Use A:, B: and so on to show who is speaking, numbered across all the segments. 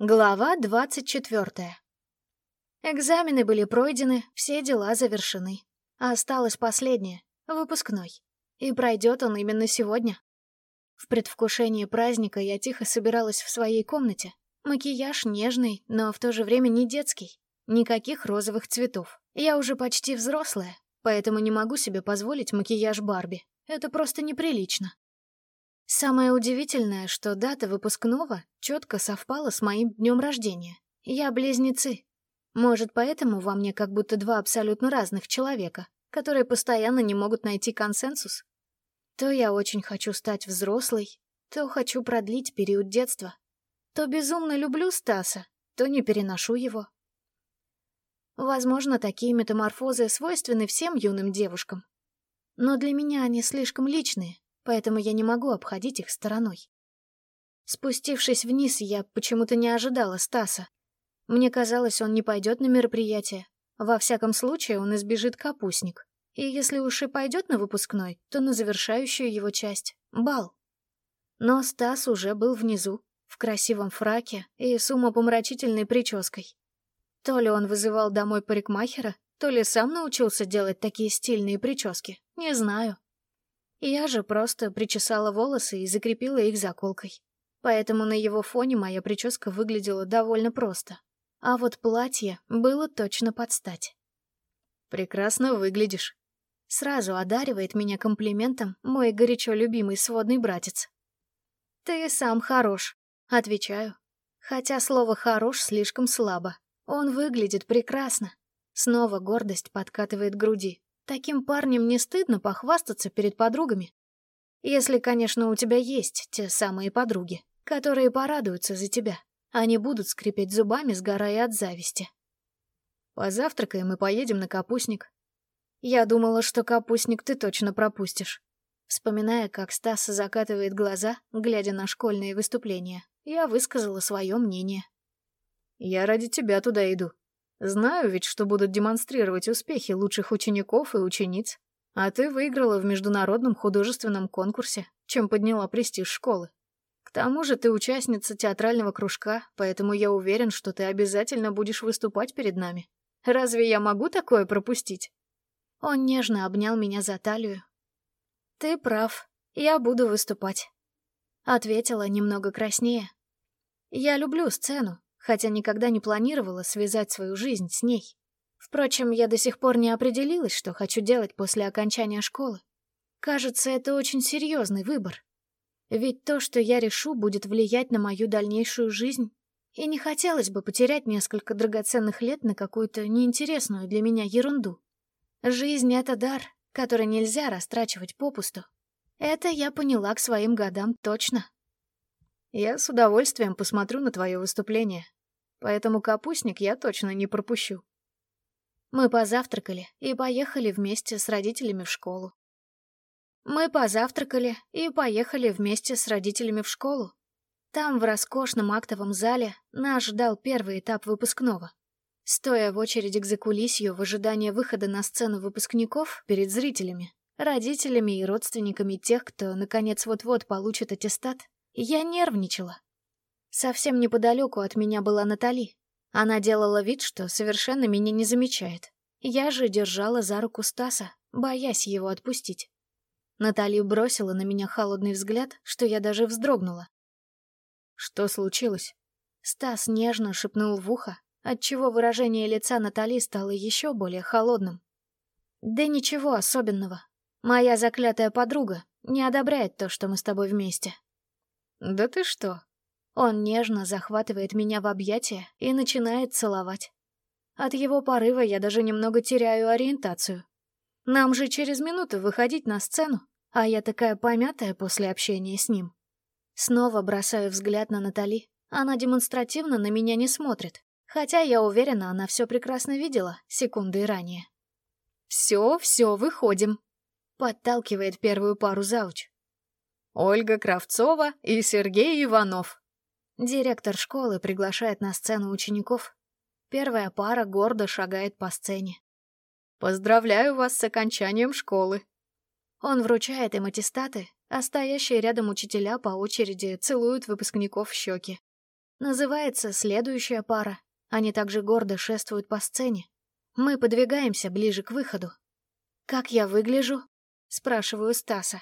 A: Глава двадцать четвертая. Экзамены были пройдены, все дела завершены. Осталось последнее — выпускной. И пройдет он именно сегодня. В предвкушении праздника я тихо собиралась в своей комнате. Макияж нежный, но в то же время не детский. Никаких розовых цветов. Я уже почти взрослая, поэтому не могу себе позволить макияж Барби. Это просто неприлично. Самое удивительное, что дата выпускного четко совпала с моим днем рождения. Я близнецы. Может, поэтому во мне как будто два абсолютно разных человека, которые постоянно не могут найти консенсус? То я очень хочу стать взрослой, то хочу продлить период детства. То безумно люблю Стаса, то не переношу его. Возможно, такие метаморфозы свойственны всем юным девушкам. Но для меня они слишком личные, поэтому я не могу обходить их стороной. Спустившись вниз, я почему-то не ожидала Стаса. Мне казалось, он не пойдет на мероприятие. Во всяком случае, он избежит капустник. И если уж и пойдет на выпускной, то на завершающую его часть — бал. Но Стас уже был внизу, в красивом фраке и с умопомрачительной прической. То ли он вызывал домой парикмахера, то ли сам научился делать такие стильные прически, не знаю. Я же просто причесала волосы и закрепила их заколкой. Поэтому на его фоне моя прическа выглядела довольно просто. А вот платье было точно под стать. «Прекрасно выглядишь», — сразу одаривает меня комплиментом мой горячо любимый сводный братец. «Ты сам хорош», — отвечаю. Хотя слово «хорош» слишком слабо. Он выглядит прекрасно. Снова гордость подкатывает груди. Таким парнем не стыдно похвастаться перед подругами. Если, конечно, у тебя есть те самые подруги, которые порадуются за тебя, не будут скрипеть зубами, сгорая от зависти. Позавтракаем и поедем на капустник. Я думала, что капустник ты точно пропустишь. Вспоминая, как Стас закатывает глаза, глядя на школьные выступления, я высказала свое мнение. «Я ради тебя туда иду», Знаю ведь, что будут демонстрировать успехи лучших учеников и учениц. А ты выиграла в международном художественном конкурсе, чем подняла престиж школы. К тому же ты участница театрального кружка, поэтому я уверен, что ты обязательно будешь выступать перед нами. Разве я могу такое пропустить?» Он нежно обнял меня за талию. «Ты прав, я буду выступать», — ответила немного краснее. «Я люблю сцену, хотя никогда не планировала связать свою жизнь с ней. Впрочем, я до сих пор не определилась, что хочу делать после окончания школы. Кажется, это очень серьезный выбор. Ведь то, что я решу, будет влиять на мою дальнейшую жизнь. И не хотелось бы потерять несколько драгоценных лет на какую-то неинтересную для меня ерунду. Жизнь — это дар, который нельзя растрачивать попусту. Это я поняла к своим годам точно. Я с удовольствием посмотрю на твое выступление, поэтому капустник я точно не пропущу. Мы позавтракали и поехали вместе с родителями в школу. Мы позавтракали и поехали вместе с родителями в школу. Там, в роскошном актовом зале, нас ждал первый этап выпускного. Стоя в очереди к закулисью в ожидании выхода на сцену выпускников перед зрителями, родителями и родственниками тех, кто, наконец, вот-вот получит аттестат, я нервничала. Совсем неподалеку от меня была Натали. Она делала вид, что совершенно меня не замечает. Я же держала за руку Стаса, боясь его отпустить. Натали бросила на меня холодный взгляд, что я даже вздрогнула. «Что случилось?» Стас нежно шепнул в ухо, отчего выражение лица Натали стало еще более холодным. «Да ничего особенного. Моя заклятая подруга не одобряет то, что мы с тобой вместе». «Да ты что?» Он нежно захватывает меня в объятия и начинает целовать. От его порыва я даже немного теряю ориентацию. Нам же через минуту выходить на сцену, а я такая помятая после общения с ним. Снова бросаю взгляд на Натали. Она демонстративно на меня не смотрит, хотя я уверена, она все прекрасно видела секунды ранее. «Все, все, выходим», — подталкивает первую пару зауч. «Ольга Кравцова и Сергей Иванов», Директор школы приглашает на сцену учеников. Первая пара гордо шагает по сцене. «Поздравляю вас с окончанием школы!» Он вручает им аттестаты, а стоящие рядом учителя по очереди целуют выпускников в щеки. Называется «Следующая пара». Они также гордо шествуют по сцене. Мы подвигаемся ближе к выходу. «Как я выгляжу?» — спрашиваю Стаса.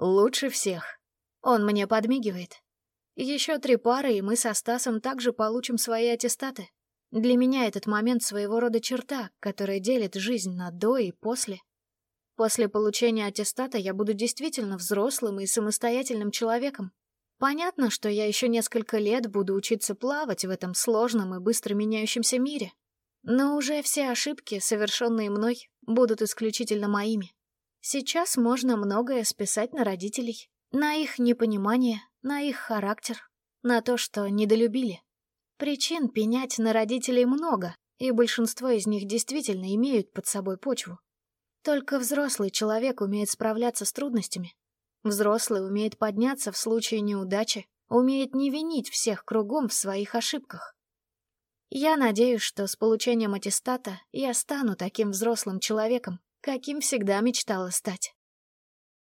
A: «Лучше всех». Он мне подмигивает. Еще три пары, и мы со Стасом также получим свои аттестаты. Для меня этот момент своего рода черта, которая делит жизнь на до и после. После получения аттестата я буду действительно взрослым и самостоятельным человеком. Понятно, что я еще несколько лет буду учиться плавать в этом сложном и быстро меняющемся мире. Но уже все ошибки, совершенные мной, будут исключительно моими. Сейчас можно многое списать на родителей, на их непонимание, на их характер, на то, что недолюбили. Причин пенять на родителей много, и большинство из них действительно имеют под собой почву. Только взрослый человек умеет справляться с трудностями. Взрослый умеет подняться в случае неудачи, умеет не винить всех кругом в своих ошибках. Я надеюсь, что с получением аттестата я стану таким взрослым человеком, каким всегда мечтала стать.